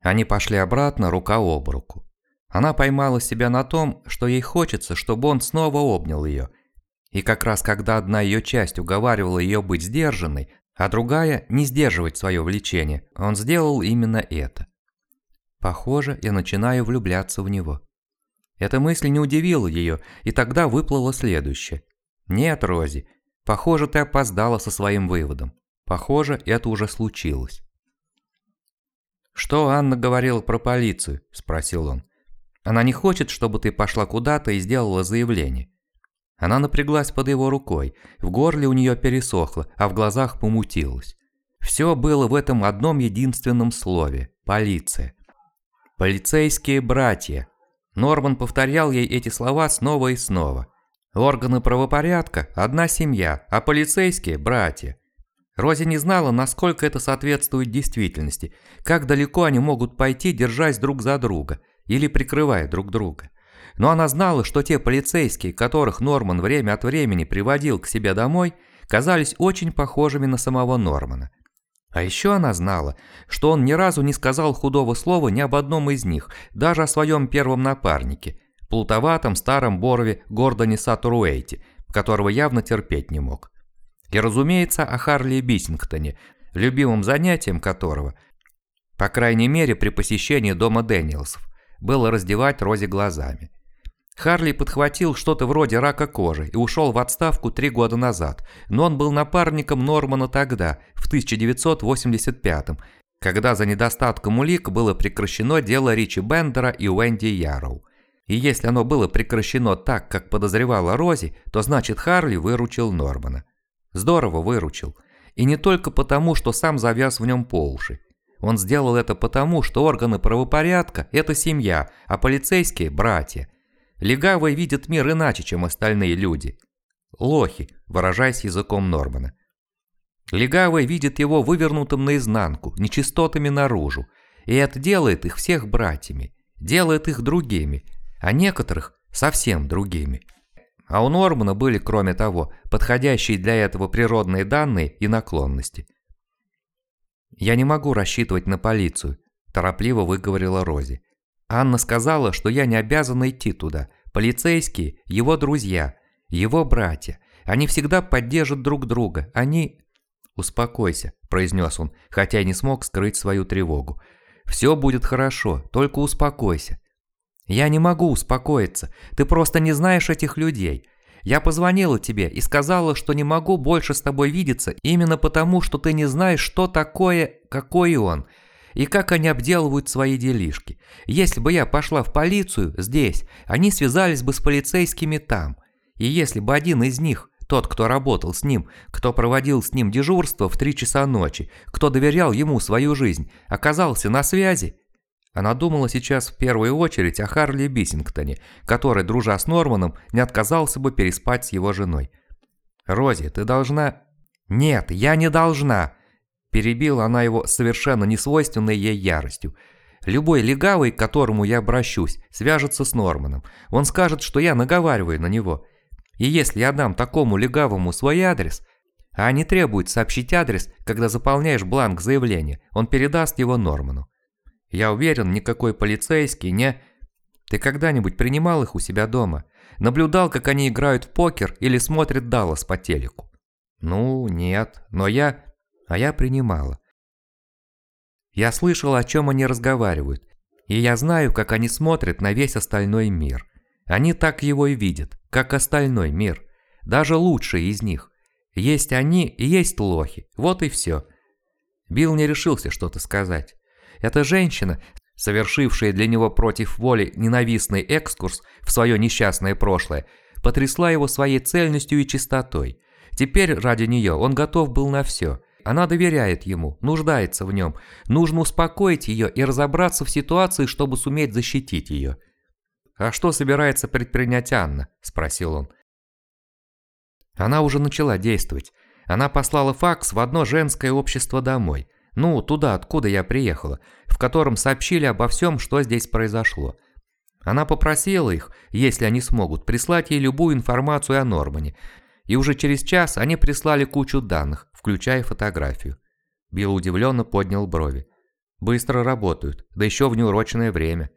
Они пошли обратно рука об руку. Она поймала себя на том, что ей хочется, чтобы он снова обнял ее. И как раз когда одна ее часть уговаривала ее быть сдержанной, а другая – не сдерживать свое влечение, он сделал именно это. Похоже, я начинаю влюбляться в него. Эта мысль не удивила ее, и тогда выплыло следующее. «Нет, Рози, похоже, ты опоздала со своим выводом. Похоже, это уже случилось». «Что Анна говорила про полицию?» – спросил он. «Она не хочет, чтобы ты пошла куда-то и сделала заявление». Она напряглась под его рукой, в горле у нее пересохло, а в глазах помутилось. Все было в этом одном единственном слове – полиция. «Полицейские братья». Норман повторял ей эти слова снова и снова. Органы правопорядка – одна семья, а полицейские – братья. Рози не знала, насколько это соответствует действительности, как далеко они могут пойти, держась друг за друга или прикрывая друг друга. Но она знала, что те полицейские, которых Норман время от времени приводил к себе домой, казались очень похожими на самого Нормана. А еще она знала, что он ни разу не сказал худого слова ни об одном из них, даже о своем первом напарнике, плутоватом старом Борове Гордоне Сатуруэйте, которого явно терпеть не мог. И, разумеется, о Харли Биссингтоне, любимым занятием которого, по крайней мере при посещении дома Дэниелсов, было раздевать Рози глазами. Харли подхватил что-то вроде рака кожи и ушел в отставку три года назад, но он был напарником Нормана тогда, в 1985 когда за недостатком улик было прекращено дело Ричи Бендера и Уэнди Ярроу. И если оно было прекращено так, как подозревала Рози, то значит Харли выручил Нормана. Здорово выручил. И не только потому, что сам завяз в нем по уши. Он сделал это потому, что органы правопорядка – это семья, а полицейские – братья – Легавые видят мир иначе, чем остальные люди. Лохи, выражаясь языком Нормана. Легавые видят его вывернутым наизнанку, нечистотами наружу, и это делает их всех братьями, делает их другими, а некоторых совсем другими. А у Нормана были, кроме того, подходящие для этого природные данные и наклонности. «Я не могу рассчитывать на полицию», – торопливо выговорила Рози. Анна сказала, что я не обязана идти туда. Полицейские – его друзья, его братья. Они всегда поддержат друг друга. Они... «Успокойся», – произнес он, хотя и не смог скрыть свою тревогу. «Все будет хорошо, только успокойся». «Я не могу успокоиться. Ты просто не знаешь этих людей. Я позвонила тебе и сказала, что не могу больше с тобой видеться именно потому, что ты не знаешь, что такое, какой он и как они обделывают свои делишки. Если бы я пошла в полицию здесь, они связались бы с полицейскими там. И если бы один из них, тот, кто работал с ним, кто проводил с ним дежурство в три часа ночи, кто доверял ему свою жизнь, оказался на связи, она думала сейчас в первую очередь о Харли Биссингтоне, который, дружа с Норманом, не отказался бы переспать с его женой. «Рози, ты должна...» «Нет, я не должна!» Перебила она его совершенно несвойственной ей яростью. Любой легавый, к которому я обращусь, свяжется с Норманом. Он скажет, что я наговариваю на него. И если я дам такому легавому свой адрес, а они требуют сообщить адрес, когда заполняешь бланк заявления, он передаст его Норману. Я уверен, никакой полицейский не... Ты когда-нибудь принимал их у себя дома? Наблюдал, как они играют в покер или смотрят Даллас по телеку? Ну, нет, но я а я принимала. Я слышала, о чем они разговаривают, и я знаю, как они смотрят на весь остальной мир. Они так его и видят, как остальной мир, даже лучшие из них. Есть они и есть лохи, вот и все. Билл не решился что-то сказать. Эта женщина, совершившая для него против воли ненавистный экскурс в свое несчастное прошлое, потрясла его своей цельностью и чистотой. Теперь ради нее он готов был на все – она доверяет ему, нуждается в нем. Нужно успокоить ее и разобраться в ситуации, чтобы суметь защитить ее. «А что собирается предпринять Анна?» – спросил он. Она уже начала действовать. Она послала факс в одно женское общество домой. Ну, туда, откуда я приехала, в котором сообщили обо всем, что здесь произошло. Она попросила их, если они смогут, прислать ей любую информацию о Нормане, и уже через час они прислали кучу данных, включая фотографию. Билл удивленно поднял брови. Быстро работают, да еще в неурочное время.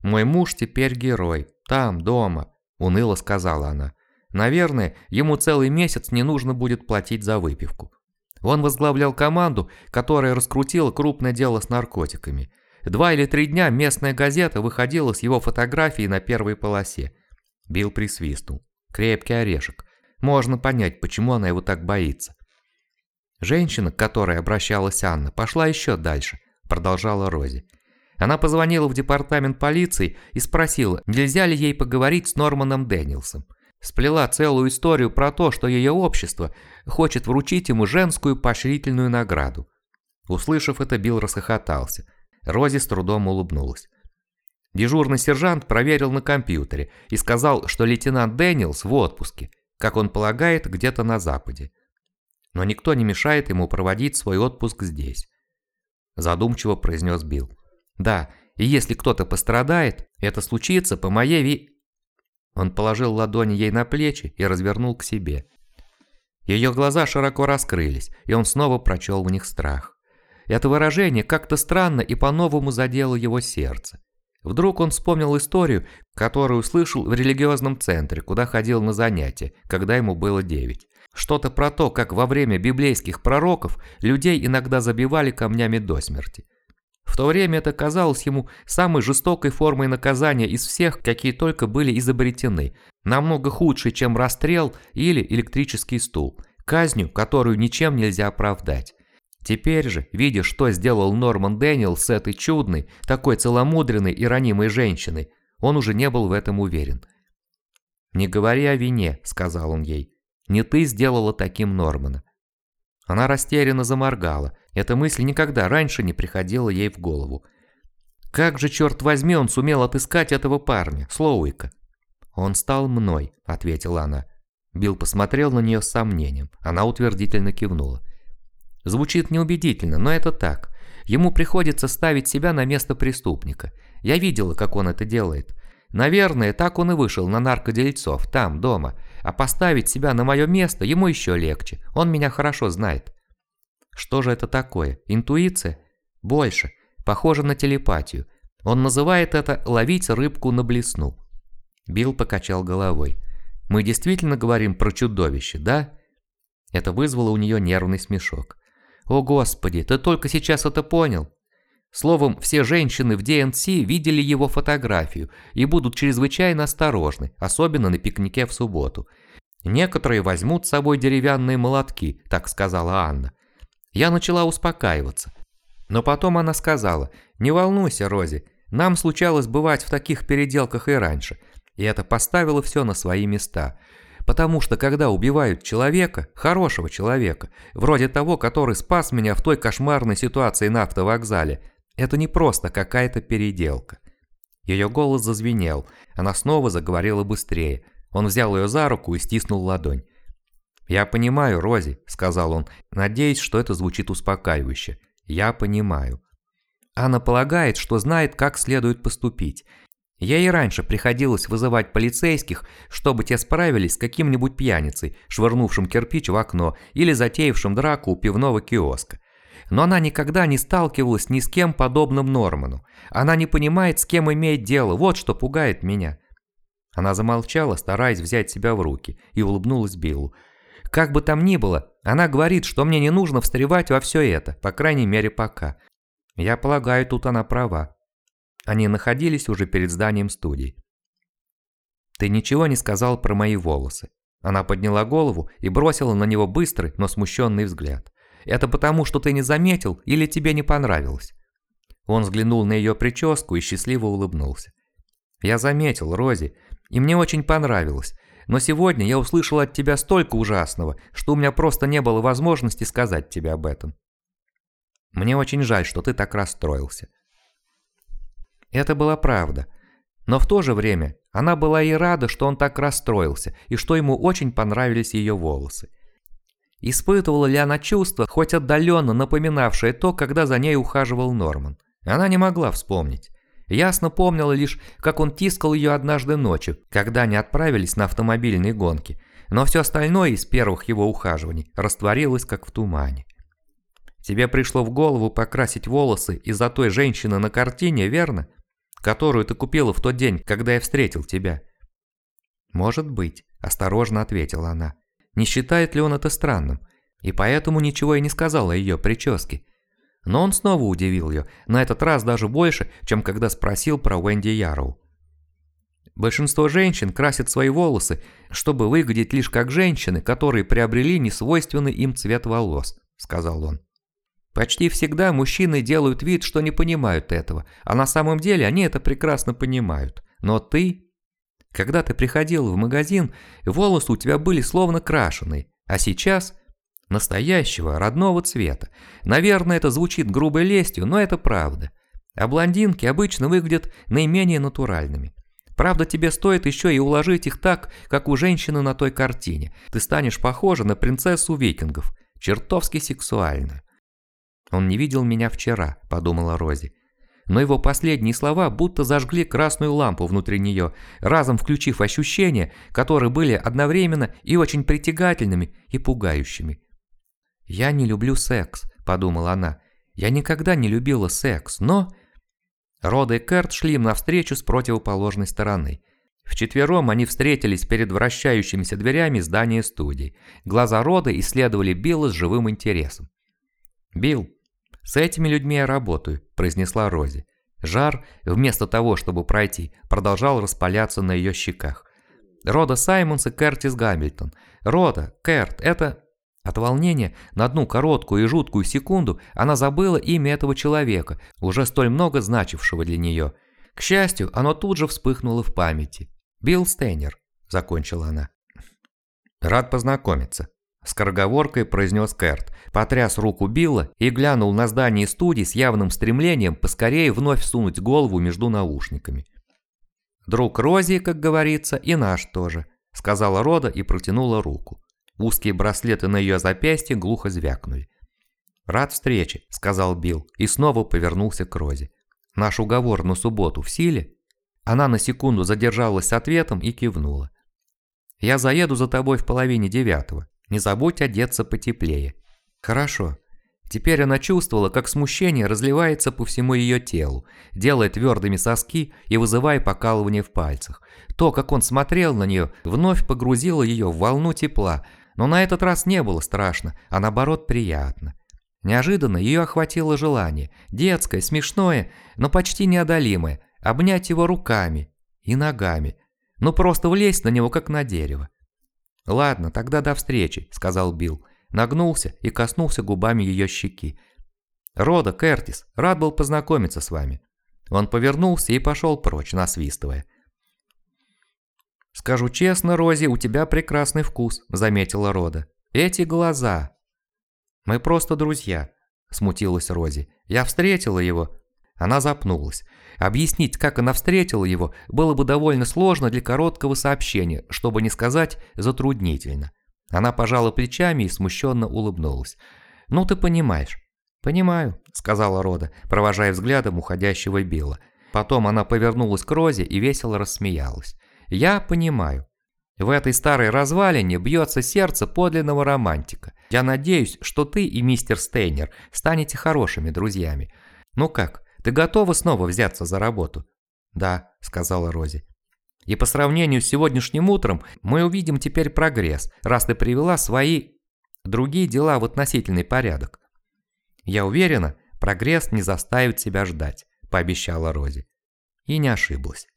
Мой муж теперь герой, там, дома, уныло сказала она. Наверное, ему целый месяц не нужно будет платить за выпивку. Он возглавлял команду, которая раскрутила крупное дело с наркотиками. Два или три дня местная газета выходила с его фотографией на первой полосе. Билл присвистнул. Крепкий орешек. Можно понять, почему она его так боится. Женщина, к которой обращалась Анна, пошла еще дальше, продолжала Рози. Она позвонила в департамент полиции и спросила, нельзя ли ей поговорить с Норманом Дэниелсом. Сплела целую историю про то, что ее общество хочет вручить ему женскую поощрительную награду. Услышав это, Билл расхохотался. Рози с трудом улыбнулась. Дежурный сержант проверил на компьютере и сказал, что лейтенант Дэниелс в отпуске, как он полагает, где-то на западе. Но никто не мешает ему проводить свой отпуск здесь. Задумчиво произнес Билл. Да, и если кто-то пострадает, это случится по моей ви... Он положил ладони ей на плечи и развернул к себе. Ее глаза широко раскрылись, и он снова прочел в них страх. Это выражение как-то странно и по-новому задело его сердце. Вдруг он вспомнил историю, которую услышал в религиозном центре, куда ходил на занятия, когда ему было девять. Что-то про то, как во время библейских пророков людей иногда забивали камнями до смерти. В то время это казалось ему самой жестокой формой наказания из всех, какие только были изобретены, намного худшей, чем расстрел или электрический стул, казнью, которую ничем нельзя оправдать. Теперь же, видя, что сделал Норман Дэниел с этой чудной, такой целомудренной и ранимой женщиной, он уже не был в этом уверен. «Не говори о вине», — сказал он ей. «Не ты сделала таким Нормана». Она растерянно заморгала. Эта мысль никогда раньше не приходила ей в голову. Как же, черт возьми, он сумел отыскать этого парня, Слоуика? «Он стал мной», — ответила она. Билл посмотрел на нее с сомнением. Она утвердительно кивнула. Звучит неубедительно, но это так. Ему приходится ставить себя на место преступника. Я видела, как он это делает. Наверное, так он и вышел на наркодельцов, там, дома. А поставить себя на мое место ему еще легче. Он меня хорошо знает. Что же это такое? Интуиция? Больше. Похоже на телепатию. Он называет это «ловить рыбку на блесну». Билл покачал головой. «Мы действительно говорим про чудовище, да?» Это вызвало у нее нервный смешок. «О господи, ты только сейчас это понял!» Словом, все женщины в ДНС видели его фотографию и будут чрезвычайно осторожны, особенно на пикнике в субботу. Некоторые возьмут с собой деревянные молотки, так сказала Анна. Я начала успокаиваться. Но потом она сказала, не волнуйся, Рози, нам случалось бывать в таких переделках и раньше, и это поставило все на свои места – Потому что когда убивают человека, хорошего человека, вроде того, который спас меня в той кошмарной ситуации на автовокзале, это не просто какая-то переделка. Ее голос зазвенел, она снова заговорила быстрее. Он взял ее за руку и стиснул ладонь. «Я понимаю, Рози», — сказал он, надеясь, что это звучит успокаивающе. «Я понимаю». Она полагает, что знает, как следует поступить, я и раньше приходилось вызывать полицейских, чтобы те справились с каким-нибудь пьяницей, швырнувшим кирпич в окно или затеявшим драку у пивного киоска. Но она никогда не сталкивалась ни с кем подобным Норману. Она не понимает, с кем имеет дело, вот что пугает меня. Она замолчала, стараясь взять себя в руки, и улыбнулась Биллу. Как бы там ни было, она говорит, что мне не нужно встревать во все это, по крайней мере пока. Я полагаю, тут она права. Они находились уже перед зданием студии. «Ты ничего не сказал про мои волосы». Она подняла голову и бросила на него быстрый, но смущенный взгляд. «Это потому, что ты не заметил или тебе не понравилось?» Он взглянул на ее прическу и счастливо улыбнулся. «Я заметил, Рози, и мне очень понравилось, но сегодня я услышал от тебя столько ужасного, что у меня просто не было возможности сказать тебе об этом. Мне очень жаль, что ты так расстроился. Это была правда. Но в то же время она была и рада, что он так расстроился, и что ему очень понравились ее волосы. Испытывала ли она чувство, хоть отдаленно напоминавшее то, когда за ней ухаживал Норман? Она не могла вспомнить. Ясно помнила лишь, как он тискал ее однажды ночью, когда они отправились на автомобильные гонки, но все остальное из первых его ухаживаний растворилось как в тумане. Тебе пришло в голову покрасить волосы из-за той женщины на картине, верно? Которую ты купила в тот день, когда я встретил тебя». «Может быть», – осторожно ответила она. «Не считает ли он это странным? И поэтому ничего и не сказала о ее прическе. Но он снова удивил ее, на этот раз даже больше, чем когда спросил про Уэнди Яроу. Большинство женщин красят свои волосы, чтобы выглядеть лишь как женщины, которые приобрели несвойственный им цвет волос, сказал он. Почти всегда мужчины делают вид, что не понимают этого, а на самом деле они это прекрасно понимают. Но ты... Когда ты приходил в магазин, волосы у тебя были словно крашеные, а сейчас настоящего, родного цвета. Наверное, это звучит грубой лестью, но это правда. А блондинки обычно выглядят наименее натуральными. Правда, тебе стоит еще и уложить их так, как у женщины на той картине. Ты станешь похожа на принцессу викингов, чертовски сексуальную. «Он не видел меня вчера», – подумала Рози. Но его последние слова будто зажгли красную лампу внутри нее, разом включив ощущения, которые были одновременно и очень притягательными, и пугающими. «Я не люблю секс», – подумала она. «Я никогда не любила секс, но...» Рода и Керт шли им навстречу с противоположной стороны. Вчетвером они встретились перед вращающимися дверями здания студии. Глаза Рода исследовали Билла с живым интересом. «Билл, с этими людьми я работаю», – произнесла Рози. Жар, вместо того, чтобы пройти, продолжал распаляться на ее щеках. Рода Саймонс и Кертис Гамильтон. Рода, Керт, это... От волнения на одну короткую и жуткую секунду она забыла имя этого человека, уже столь много значившего для нее. К счастью, оно тут же вспыхнуло в памяти. «Билл Стейнер», – закончила она. «Рад познакомиться», – скороговоркой произнес Керт, потряс руку Билла и глянул на здание студии с явным стремлением поскорее вновь сунуть голову между наушниками. «Друг Рози, как говорится, и наш тоже», – сказала Рода и протянула руку. Узкие браслеты на ее запястье глухо звякнули. «Рад встрече», – сказал Билл и снова повернулся к Розе. «Наш уговор на субботу в силе?» Она на секунду задержалась с ответом и кивнула. «Я заеду за тобой в половине девятого. Не забудь одеться потеплее». «Хорошо». Теперь она чувствовала, как смущение разливается по всему ее телу, делая твердыми соски и вызывая покалывание в пальцах. То, как он смотрел на нее, вновь погрузило ее в волну тепла – но на этот раз не было страшно, а наоборот приятно. Неожиданно ее охватило желание, детское, смешное, но почти неодолимое, обнять его руками и ногами, ну просто влезть на него, как на дерево. «Ладно, тогда до встречи», — сказал Билл, нагнулся и коснулся губами ее щеки. «Рода, Кертис, рад был познакомиться с вами». Он повернулся и пошел прочь, насвистывая. «Скажу честно, Рози, у тебя прекрасный вкус», – заметила Рода. «Эти глаза». «Мы просто друзья», – смутилась Рози. «Я встретила его». Она запнулась. Объяснить, как она встретила его, было бы довольно сложно для короткого сообщения, чтобы не сказать затруднительно. Она пожала плечами и смущенно улыбнулась. «Ну ты понимаешь». «Понимаю», – сказала Рода, провожая взглядом уходящего Билла. Потом она повернулась к Розе и весело рассмеялась. Я понимаю. В этой старой развалине бьется сердце подлинного романтика. Я надеюсь, что ты и мистер Стейнер станете хорошими друзьями. Ну как, ты готова снова взяться за работу? Да, сказала Рози. И по сравнению с сегодняшним утром мы увидим теперь прогресс, раз ты привела свои другие дела в относительный порядок. Я уверена, прогресс не заставит себя ждать, пообещала Рози. И не ошиблась.